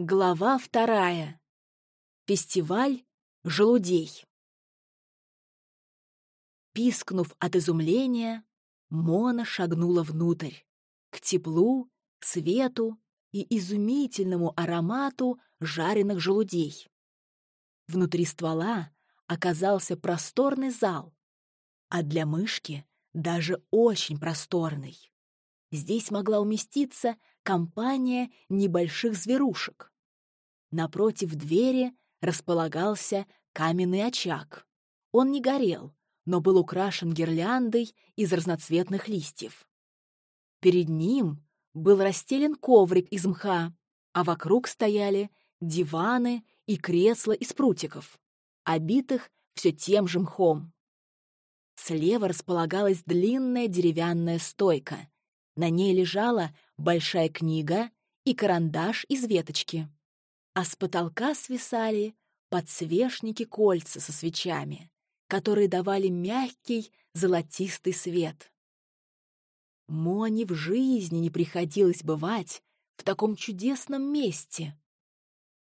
Глава вторая. Фестиваль желудей. Пискнув от изумления, Мона шагнула внутрь, к теплу, свету и изумительному аромату жареных желудей. Внутри ствола оказался просторный зал, а для мышки даже очень просторный. Здесь могла уместиться компания небольших зверушек. Напротив двери располагался каменный очаг. Он не горел, но был украшен гирляндой из разноцветных листьев. Перед ним был расстелен коврик из мха, а вокруг стояли диваны и кресла из прутиков, обитых все тем же мхом. Слева располагалась длинная деревянная стойка. На ней лежала большая книга и карандаш из веточки. А с потолка свисали подсвечники кольца со свечами, которые давали мягкий золотистый свет. Моне в жизни не приходилось бывать в таком чудесном месте.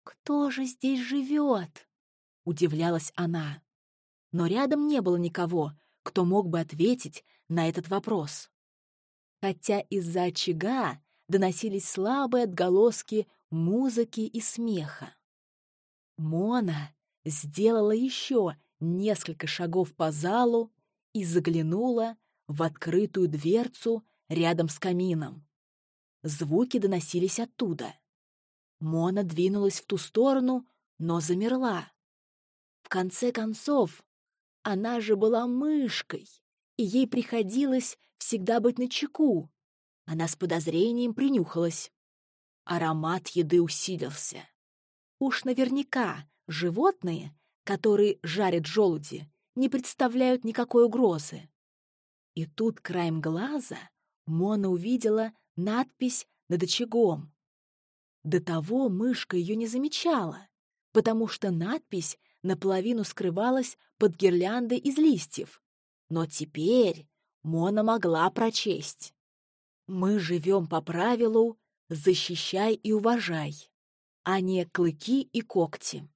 «Кто же здесь живет?» — удивлялась она. Но рядом не было никого, кто мог бы ответить на этот вопрос хотя из-за очага доносились слабые отголоски музыки и смеха. Мона сделала еще несколько шагов по залу и заглянула в открытую дверцу рядом с камином. Звуки доносились оттуда. Мона двинулась в ту сторону, но замерла. В конце концов, она же была мышкой, и ей приходилось всегда быть начеку. Она с подозрением принюхалась. Аромат еды усилился. Уж наверняка животные, которые жарят желуди, не представляют никакой угрозы. И тут краем глаза Мона увидела надпись над очагом. До того мышка ее не замечала, потому что надпись наполовину скрывалась под гирляндой из листьев, но теперь Мона могла прочесть. «Мы живем по правилу «защищай и уважай», а не «клыки и когти».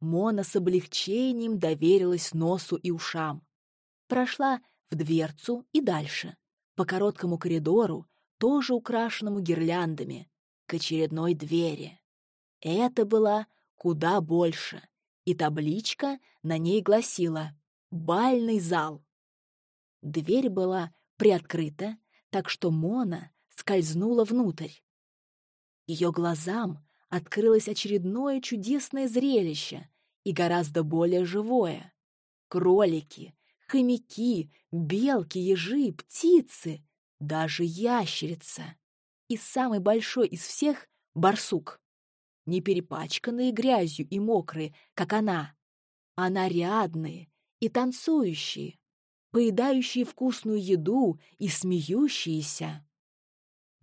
Мона с облегчением доверилась носу и ушам. Прошла в дверцу и дальше, по короткому коридору, тоже украшенному гирляндами, к очередной двери. Это была куда больше, и табличка на ней гласила бальный зал. Дверь была приоткрыта, так что Мона скользнула внутрь. Ее глазам открылось очередное чудесное зрелище и гораздо более живое. Кролики, хомяки, белки, ежи, птицы, даже ящерица. И самый большой из всех — барсук. Не перепачканные грязью и мокрые, как она, а нарядные, и танцующие, поедающие вкусную еду и смеющиеся.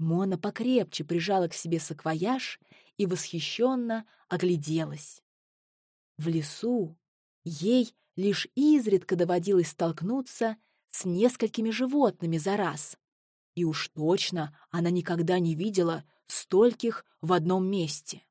Мона покрепче прижала к себе саквояж и восхищенно огляделась. В лесу ей лишь изредка доводилось столкнуться с несколькими животными за раз. И уж точно она никогда не видела стольких в одном месте.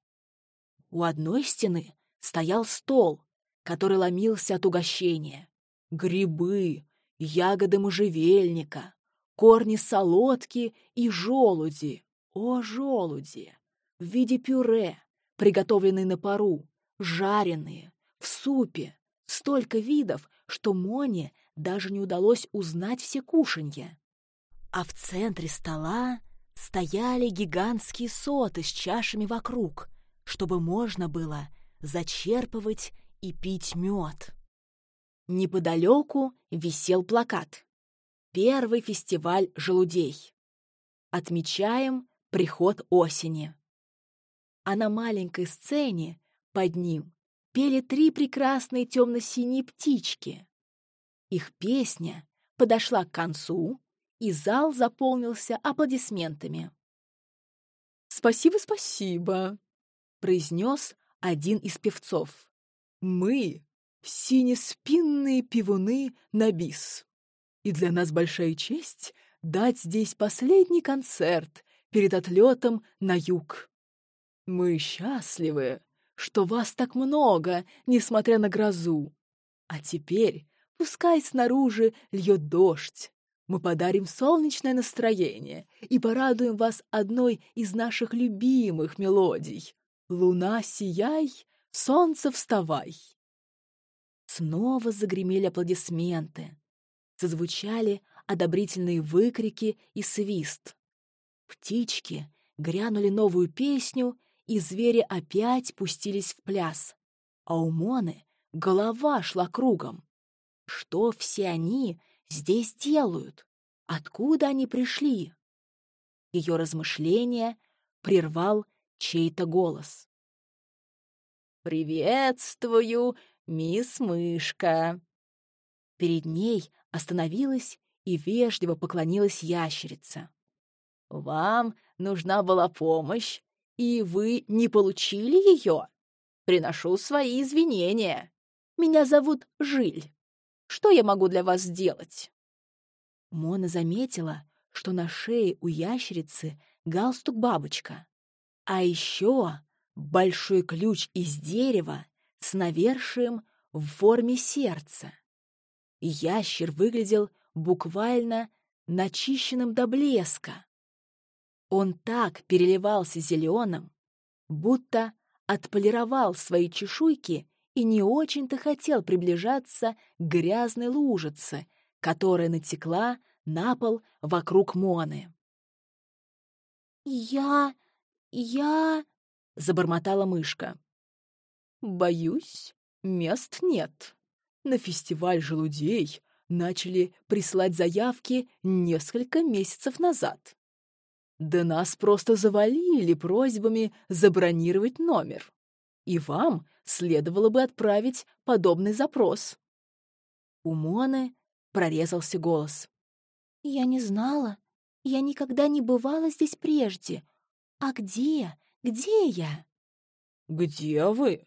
У одной стены стоял стол, который ломился от угощения. Грибы, ягоды можжевельника, корни солодки и желуди. О, желуди! В виде пюре, приготовленные на пару, жареные, в супе. Столько видов, что Моне даже не удалось узнать все кушанья. А в центре стола стояли гигантские соты с чашами вокруг, чтобы можно было зачерпывать и пить мед. Неподалеку висел плакат. Первый фестиваль желудей. Отмечаем приход осени. А на маленькой сцене под ним пели три прекрасные темно-синие птички. Их песня подошла к концу, и зал заполнился аплодисментами. «Спасибо, спасибо», — произнес один из певцов. Мы — синеспинные пивуны на бис. И для нас большая честь дать здесь последний концерт перед отлетом на юг. Мы счастливы, что вас так много, несмотря на грозу. А теперь пускай снаружи льет дождь. Мы подарим солнечное настроение и порадуем вас одной из наших любимых мелодий. Луна, сияй, солнце, вставай. Снова загремели аплодисменты. Зазвучали одобрительные выкрики и свист. Птички грянули новую песню, и звери опять пустились в пляс. А у Моны голова шла кругом. Что все они здесь делают? Откуда они пришли? Ее размышления прервал чей-то голос. «Приветствую, мисс Мышка!» Перед ней остановилась и вежливо поклонилась ящерица. «Вам нужна была помощь, и вы не получили ее? Приношу свои извинения. Меня зовут Жиль. Что я могу для вас сделать?» Мона заметила, что на шее у ящерицы галстук-бабочка. А еще большой ключ из дерева с навершием в форме сердца. Ящер выглядел буквально начищенным до блеска. Он так переливался зеленым, будто отполировал свои чешуйки и не очень-то хотел приближаться к грязной лужице, которая натекла на пол вокруг Моны. «Я... я...» — забормотала мышка. «Боюсь, мест нет. На фестиваль желудей начали прислать заявки несколько месяцев назад. Да нас просто завалили просьбами забронировать номер. И вам следовало бы отправить подобный запрос. У Моны прорезался голос. «Я не знала. Я никогда не бывала здесь прежде. А где? Где я?» «Где вы?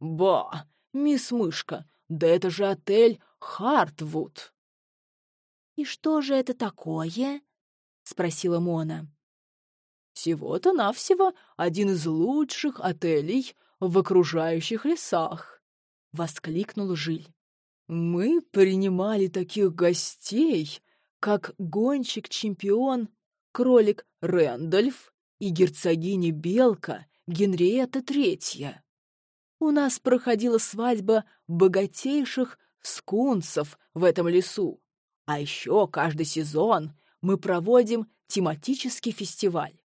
Ба, мисс Мышка, да это же отель Хартвуд!» «И что же это такое?» — спросила Мона. «Всего-то навсего один из лучших отелей в окружающих лесах!» — воскликнул Жиль. «Мы принимали таких гостей, как гонщик-чемпион, кролик Рэндольф и герцогиня Белка Генриетта Третья. У нас проходила свадьба богатейших скунсов в этом лесу. А еще каждый сезон мы проводим тематический фестиваль.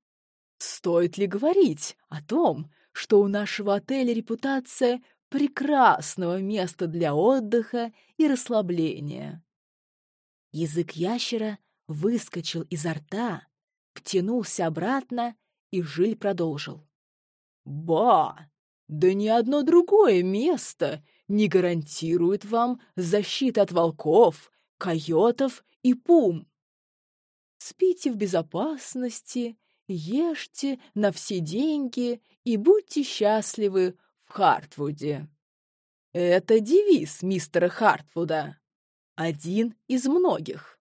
Стоит ли говорить о том, что у нашего отеля репутация прекрасного места для отдыха и расслабления? Язык ящера выскочил изо рта, втянулся обратно, и Жиль продолжил. «Ба! Да ни одно другое место не гарантирует вам защиты от волков, койотов и пум. Спите в безопасности, ешьте на все деньги и будьте счастливы в Хартвуде. Это девиз мистера Хартвуда. Один из многих.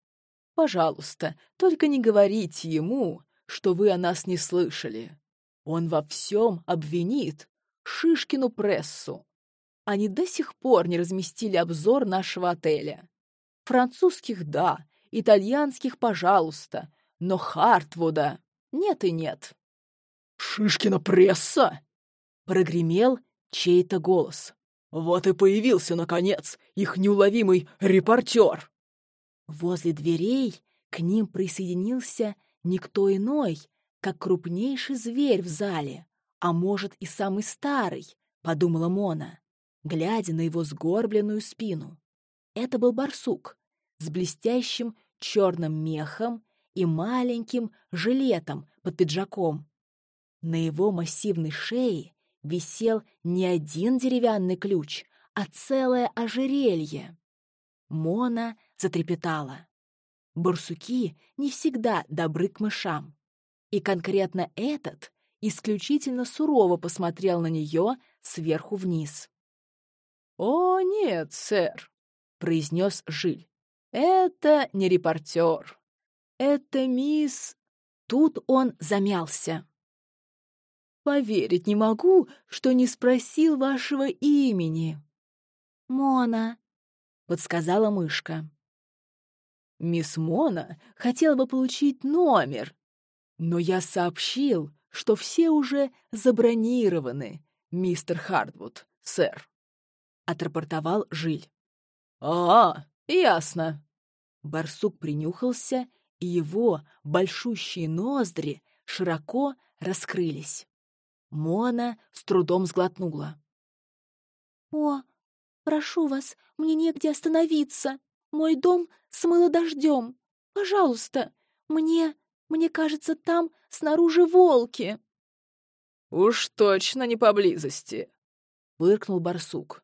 Пожалуйста, только не говорите ему, что вы о нас не слышали. Он во всем обвинит Шишкину прессу. Они до сих пор не разместили обзор нашего отеля. Французских — да, итальянских — пожалуйста, но Хартвуда нет и нет. «Шишкина пресса!» — прогремел чей-то голос. «Вот и появился, наконец, их неуловимый репортер!» Возле дверей к ним присоединился никто иной, как крупнейший зверь в зале, а может и самый старый, подумала Мона, глядя на его сгорбленную спину. Это был барсук с блестящим черным мехом и маленьким жилетом под пиджаком. На его массивной шее висел не один деревянный ключ, а целое ожерелье. Мона затрепетала. Барсуки не всегда добры к мышам. И конкретно этот исключительно сурово посмотрел на нее сверху вниз. «О, нет, сэр», — произнес Жиль. «Это не репортер. Это мисс...» Тут он замялся. Поверить не могу, что не спросил вашего имени. Мона, подсказала мышка. Мисс Мона хотела бы получить номер, но я сообщил, что все уже забронированы, мистер Хардвуд, сэр, отрапортовал Жиль. А, ясно. Барсук принюхался, и его большущие ноздри широко раскрылись. Мона с трудом сглотнула. «О, прошу вас, мне негде остановиться. Мой дом смыло дождем. Пожалуйста, мне, мне кажется, там снаружи волки». «Уж точно не поблизости», — выркнул барсук.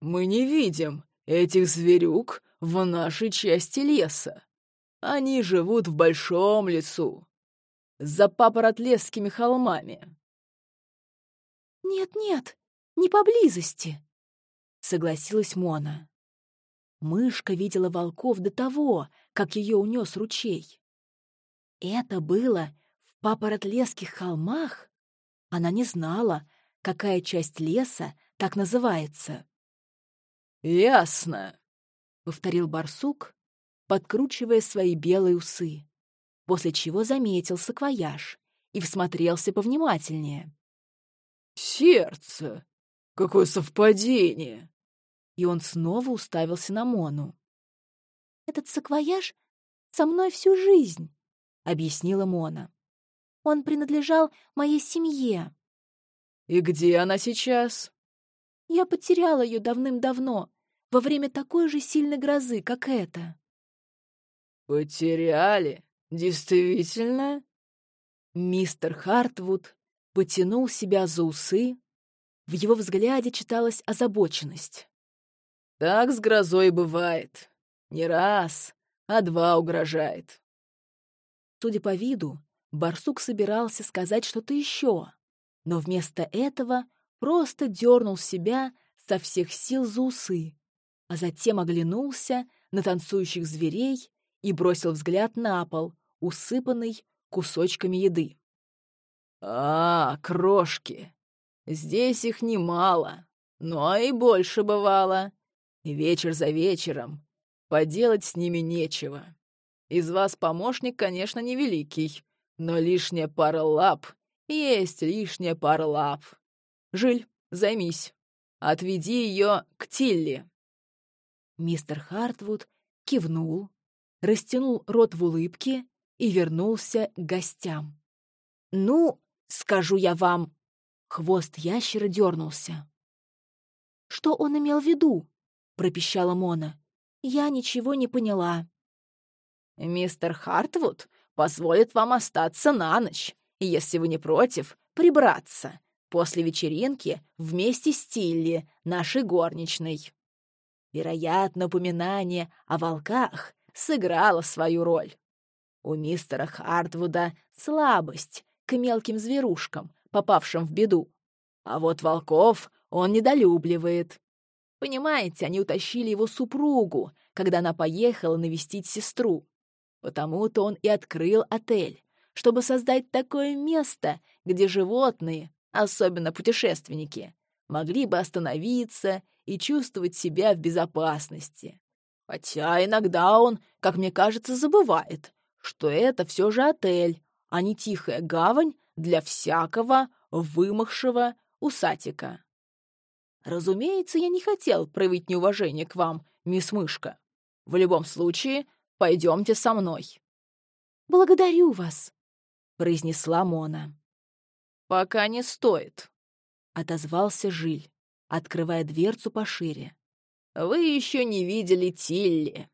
«Мы не видим этих зверюк в нашей части леса. Они живут в большом лесу, за папоротлесскими холмами». «Нет-нет, не поблизости», — согласилась Мона. Мышка видела волков до того, как ее унес ручей. Это было в папоротлесских холмах? Она не знала, какая часть леса так называется. «Ясно», — повторил барсук, подкручивая свои белые усы, после чего заметил саквояж и всмотрелся повнимательнее. «Сердце! Какое совпадение!» И он снова уставился на Мону. «Этот саквояж со мной всю жизнь», — объяснила Мона. «Он принадлежал моей семье». «И где она сейчас?» «Я потеряла ее давным-давно, во время такой же сильной грозы, как эта». «Потеряли? Действительно?» Мистер Хартвуд потянул себя за усы. В его взгляде читалась озабоченность. «Так с грозой бывает. Не раз, а два угрожает». Судя по виду, барсук собирался сказать что-то еще, но вместо этого просто дернул себя со всех сил за усы, а затем оглянулся на танцующих зверей и бросил взгляд на пол, усыпанный кусочками еды. «А, крошки! Здесь их немало, но и больше бывало. Вечер за вечером. Поделать с ними нечего. Из вас помощник, конечно, невеликий, но лишняя пара лап есть лишняя пара лап. Жиль, займись. Отведи ее к Тилли». Мистер Хартвуд кивнул, растянул рот в улыбке и вернулся к гостям. «Ну, скажу я вам...» Хвост ящера дернулся. «Что он имел в виду?» — пропищала Мона. «Я ничего не поняла». «Мистер Хартвуд позволит вам остаться на ночь, если вы не против, прибраться после вечеринки вместе с Тилли, нашей горничной». Вероятно, упоминание о волках сыграло свою роль. У мистера Хартвуда слабость к мелким зверушкам, попавшим в беду. А вот волков он недолюбливает. Понимаете, они утащили его супругу, когда она поехала навестить сестру. Потому-то он и открыл отель, чтобы создать такое место, где животные, особенно путешественники, могли бы остановиться и чувствовать себя в безопасности. Хотя иногда он, как мне кажется, забывает, что это все же отель, а не тихая гавань для всякого вымахшего усатика. Разумеется, я не хотел проявить неуважение к вам, мисс Мышка. В любом случае, пойдемте со мной. «Благодарю вас», — произнесла Мона. «Пока не стоит», — отозвался Жиль, открывая дверцу пошире. «Вы еще не видели Тилли.